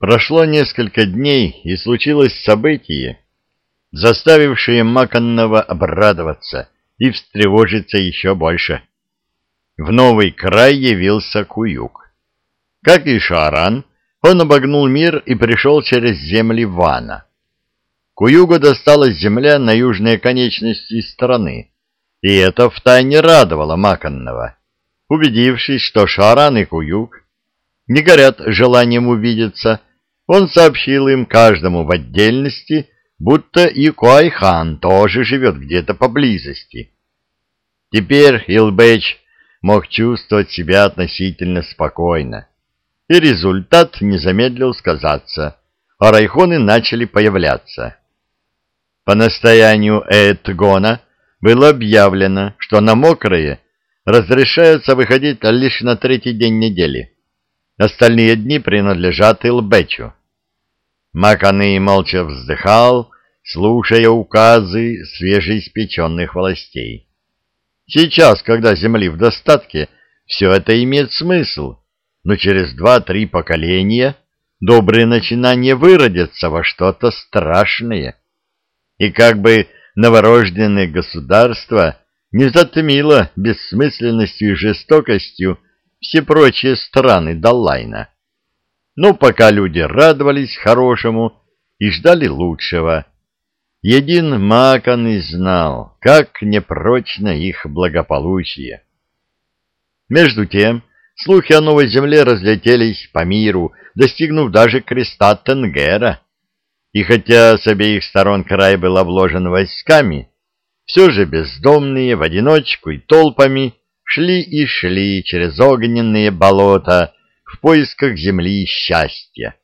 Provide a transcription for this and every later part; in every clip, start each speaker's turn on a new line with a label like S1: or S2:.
S1: Прошло несколько дней, и случилось событие, заставившее Маканного обрадоваться и встревожиться еще больше. В новый край явился Куюк. Как и Шаран, он обогнул мир и пришел через земли Вана. Куюгу досталась земля на южной конечности страны, и это втайне радовало Маканного. Убедившись, что Шаран и Куюк не горят желанием увидеться, он сообщил им каждому в отдельности, будто и Куайхан тоже живет где-то поблизости. Теперь Илбэч мог чувствовать себя относительно спокойно, и результат не замедлил сказаться, а райхоны начали появляться. По настоянию Эдгона было объявлено, что на мокрые разрешается выходить лишь на третий день недели. Остальные дни принадлежат Илбечу. Маканы молча вздыхал, слушая указы свежеиспеченных властей. Сейчас, когда земли в достатке, все это имеет смысл, но через два-три поколения добрые начинания выродятся во что-то страшное. И как бы новорожденное государство не затмило бессмысленностью и жестокостью все прочие страны Даллайна. Но пока люди радовались хорошему и ждали лучшего, един Макан и знал, как непрочно их благополучие. Между тем, слухи о новой земле разлетелись по миру, достигнув даже креста Тенгера. И хотя с обеих сторон край был обложен войсками, все же бездомные в одиночку и толпами шли и шли через огненные болота в поисках земли и счастья.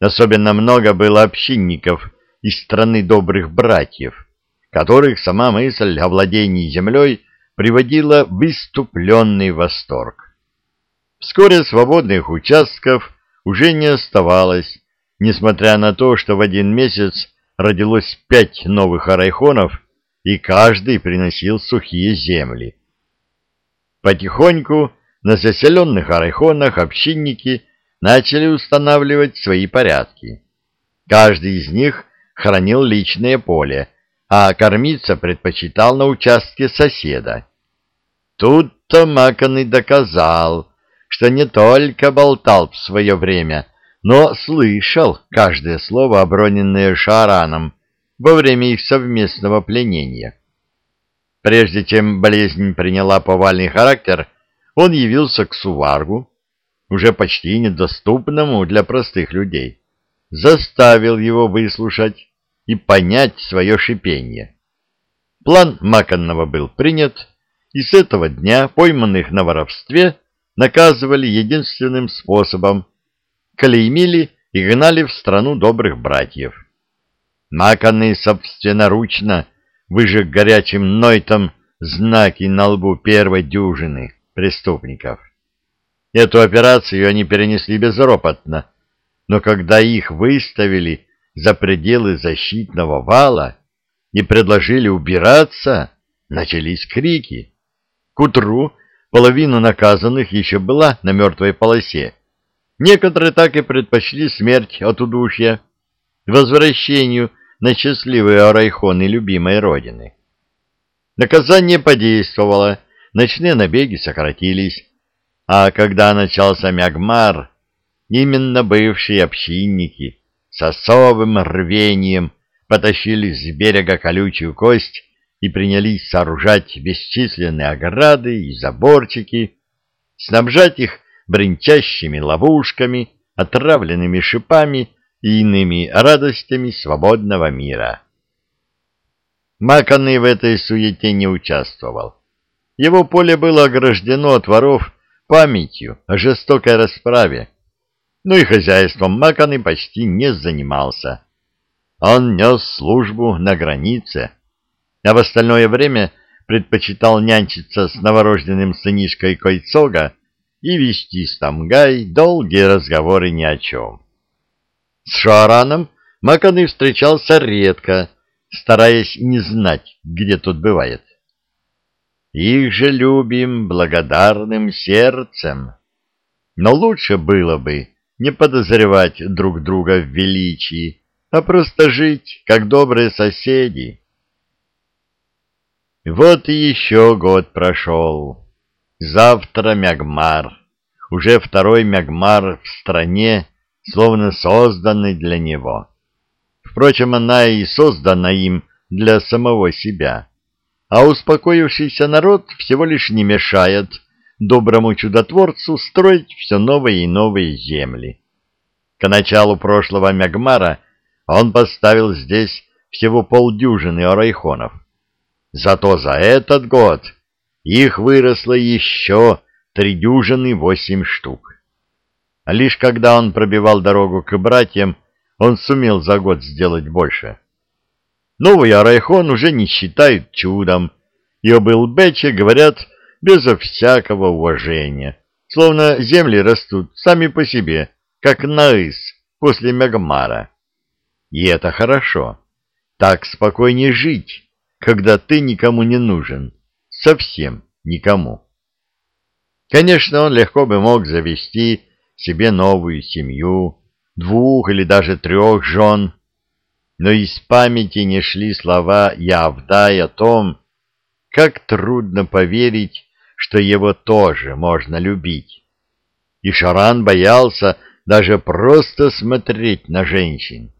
S1: Особенно много было общинников из страны добрых братьев, которых сама мысль о владении землей приводила в выступленный восторг. Вскоре свободных участков уже не оставалось, несмотря на то, что в один месяц родилось пять новых арайхонов, и каждый приносил сухие земли. Потихоньку на заселенных арайхонах общинники начали устанавливать свои порядки. Каждый из них хранил личное поле, а кормиться предпочитал на участке соседа. Тут-то Макон и доказал, что не только болтал в свое время, но слышал каждое слово, оброненное Шараном во время их совместного пленения. Прежде чем болезнь приняла повальный характер, он явился к Суваргу, уже почти недоступному для простых людей, заставил его выслушать и понять свое шипение. План Маканного был принят, и с этого дня пойманных на воровстве наказывали единственным способом — клеймили и гнали в страну добрых братьев. Маканный собственноручно выжег горячим нойтом знаки на лбу первой дюжины преступников. Эту операцию они перенесли безропотно, но когда их выставили за пределы защитного вала и предложили убираться, начались крики. К утру половина наказанных еще была на мертвой полосе. Некоторые так и предпочли смерть от удушья возвращению на счастливые арайхоны любимой родины. Наказание подействовало, ночные набеги сократились, а когда начался Мягмар, именно бывшие общинники с особым рвением потащили с берега колючую кость и принялись сооружать бесчисленные ограды и заборчики, снабжать их бренчащими ловушками, отравленными шипами и иными радостями свободного мира. Маканы в этой суете не участвовал. Его поле было ограждено от воров памятью о жестокой расправе, но и хозяйством Маканы почти не занимался. Он нес службу на границе, а в остальное время предпочитал нянчиться с новорожденным сынишкой Койцога и вести с Тамгай долгие разговоры ни о чем. С Шуараном Маканы встречался редко, стараясь не знать, где тот бывает. Их же любим благодарным сердцем. Но лучше было бы, не подозревать друг друга в величии, а просто жить, как добрые соседи. Вот и еще год прошел. Завтра Мягмар. Уже второй Мягмар в стране, словно созданный для него. Впрочем, она и создана им для самого себя. А успокоившийся народ всего лишь не мешает доброму чудотворцу строить все новые и новые земли. К началу прошлого Мягмара он поставил здесь всего полдюжины орайхонов. Зато за этот год их выросло еще три дюжины восемь штук. Лишь когда он пробивал дорогу к братьям, он сумел за год сделать больше. Новый Арайхон уже не считают чудом, и об Илбече говорят безо всякого уважения, словно земли растут сами по себе, как наис после Мегмара. И это хорошо. Так спокойнее жить, когда ты никому не нужен, совсем никому. Конечно, он легко бы мог завести себе новую семью, двух или даже трех жен, но из памяти не шли слова Явдай о том, как трудно поверить, что его тоже можно любить. И Шаран боялся даже просто смотреть на женщин.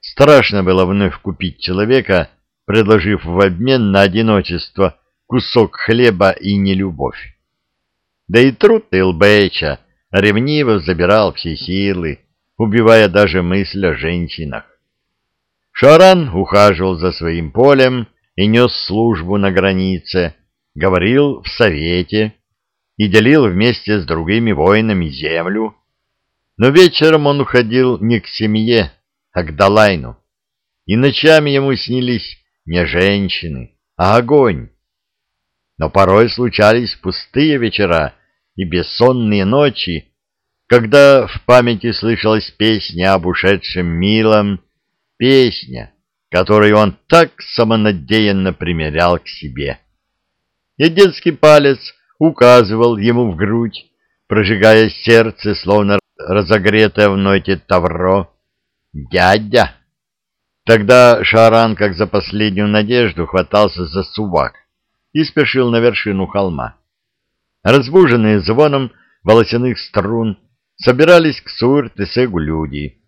S1: Страшно было вновь купить человека, предложив в обмен на одиночество кусок хлеба и нелюбовь. Да и труд Илбэча ревниво забирал все силы, убивая даже мысль о женщинах. Шаран ухаживал за своим полем и нес службу на границе, говорил в совете и делил вместе с другими воинами землю, но вечером он уходил не к семье, а к Далайну, и ночами ему снились не женщины, а огонь. Но порой случались пустые вечера и бессонные ночи, когда в памяти слышалась песня об ушедшем милом, песня, которую он так самонадеянно примерял к себе. И детский палец указывал ему в грудь, прожигая сердце, словно разогретое в ноте тавро. «Дядя!» Тогда Шаран, как за последнюю надежду, хватался за сувак и спешил на вершину холма. Разбуженные звоном волосяных струн собирались к Суэр-Тесегу люди,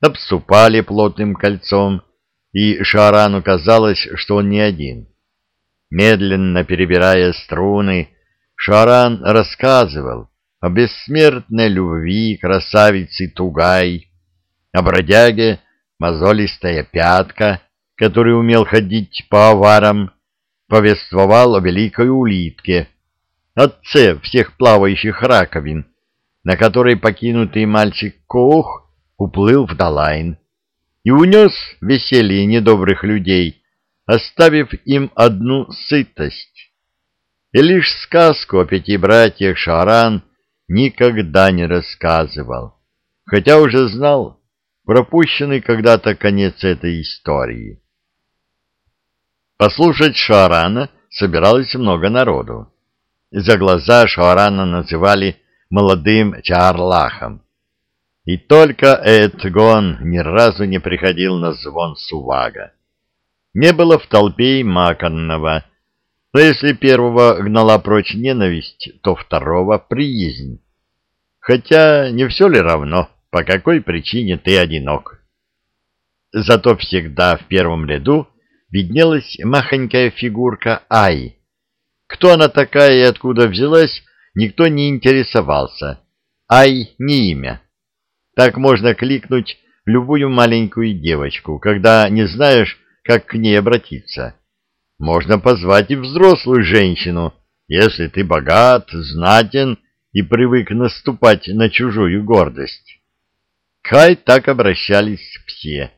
S1: обступали плотным кольцом, и Шарану казалось, что он не один. Медленно перебирая струны, Шаран рассказывал о бессмертной любви красавицы Тугай, о бродяге мозолистая пятка, который умел ходить по аварам, повествовал о великой улитке, отце всех плавающих раковин, на которой покинутый мальчик Коух уплыл в Далайн и унес веселье недобрых людей, оставив им одну сытость. И лишь сказку о пяти братьях Шаран никогда не рассказывал, хотя уже знал, пропущенный когда-то конец этой истории. Послушать Шарана собиралось много народу. За глаза Шарана называли молодым Чарлахом. И только Эдгон ни разу не приходил на звон Сувага. Не было в толпе и Маканного, но если первого гнала прочь ненависть, то второго — приязнь. Хотя не все ли равно? — по какой причине ты одинок. Зато всегда в первом ряду виднелась махонькая фигурка Ай. Кто она такая и откуда взялась, никто не интересовался. Ай — не имя. Так можно кликнуть любую маленькую девочку, когда не знаешь, как к ней обратиться. Можно позвать и взрослую женщину, если ты богат, знатен и привык наступать на чужую гордость. Кай так обращались все.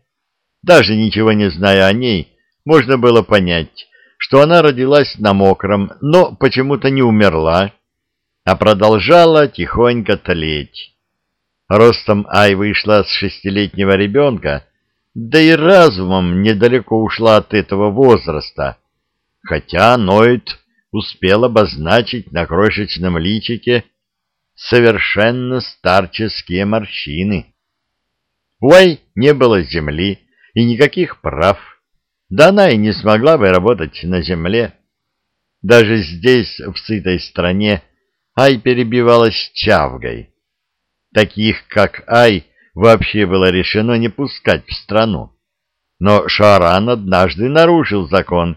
S1: Даже ничего не зная о ней, можно было понять, что она родилась на мокром, но почему-то не умерла, а продолжала тихонько тлеть. Ростом Ай вышла с шестилетнего ребенка, да и разумом недалеко ушла от этого возраста, хотя Ноид успел обозначить на крошечном личике совершенно старческие морщины. У Ай не было земли и никаких прав, да она и не смогла бы работать на земле. Даже здесь, в сытой стране, Ай перебивалась чавгой. Таких, как Ай, вообще было решено не пускать в страну. Но Шаран однажды нарушил закон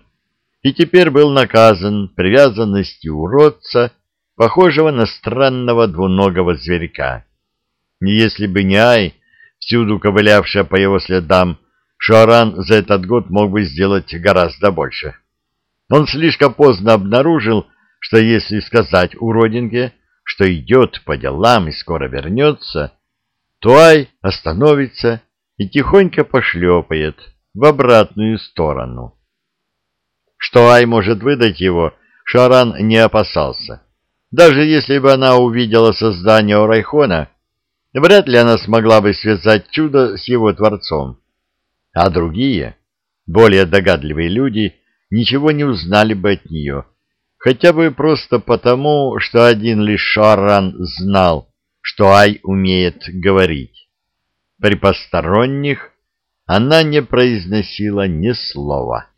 S1: и теперь был наказан привязанностью уродца, похожего на странного двуногого зверька. Если бы не Ай, всюду ковылявшая по его следам, Шаран за этот год мог бы сделать гораздо больше. Он слишком поздно обнаружил, что если сказать уродинке, что идет по делам и скоро вернется, то Ай остановится и тихонько пошлепает в обратную сторону. Что Ай может выдать его, Шаран не опасался. Даже если бы она увидела создание Орайхона, вряд ли она смогла бы связать чудо с его творцом. А другие, более догадливые люди, ничего не узнали бы от нее, хотя бы просто потому, что один лишь Шаран знал, что Ай умеет говорить. При посторонних она не произносила ни слова.